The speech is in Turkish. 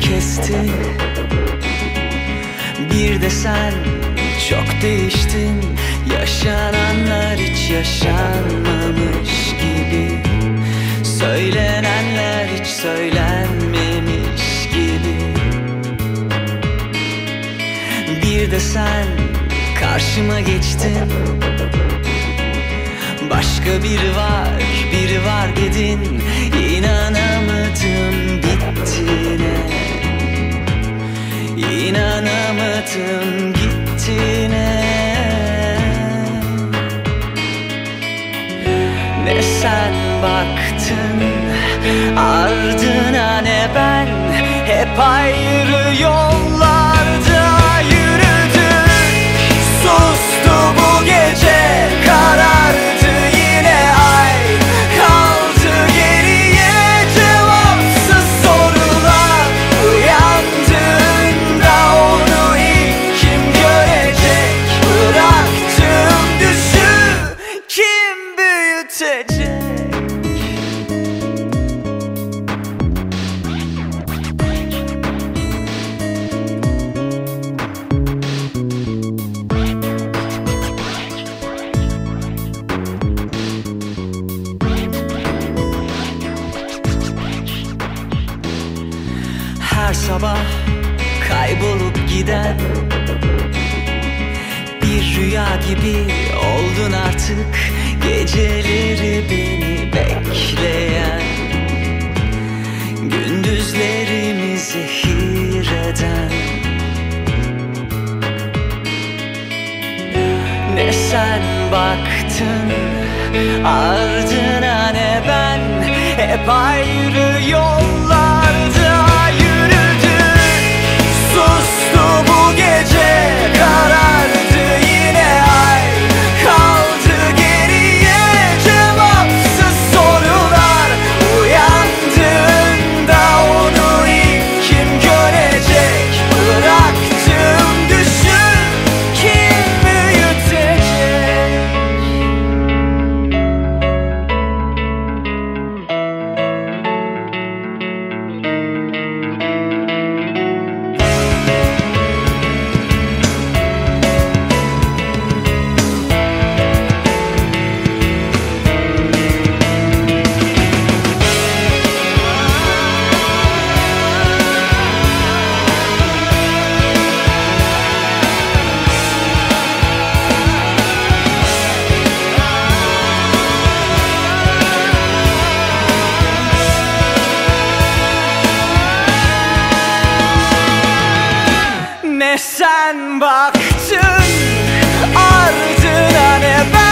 kesti. Bir de sen çok değiştin. Yaşananlar hiç yaşanmamış gibi. Söylenenler hiç söylenmemiş gibi. Bir de sen karşıma geçtin Başka biri var, biri var dedin. İnanamadım bittiğine İnanamadım gittiğine Ne sen baktın ardına ne ben? Hep ayrı yollarda Her sabah kaybolup giden Bir rüya gibi oldun artık. Geceleri beni bekleyen Gündüzlerimi zehir eden. Ne sen baktın ardına ne ben? Hep ayrı yollarda sen baktın ardına ne ben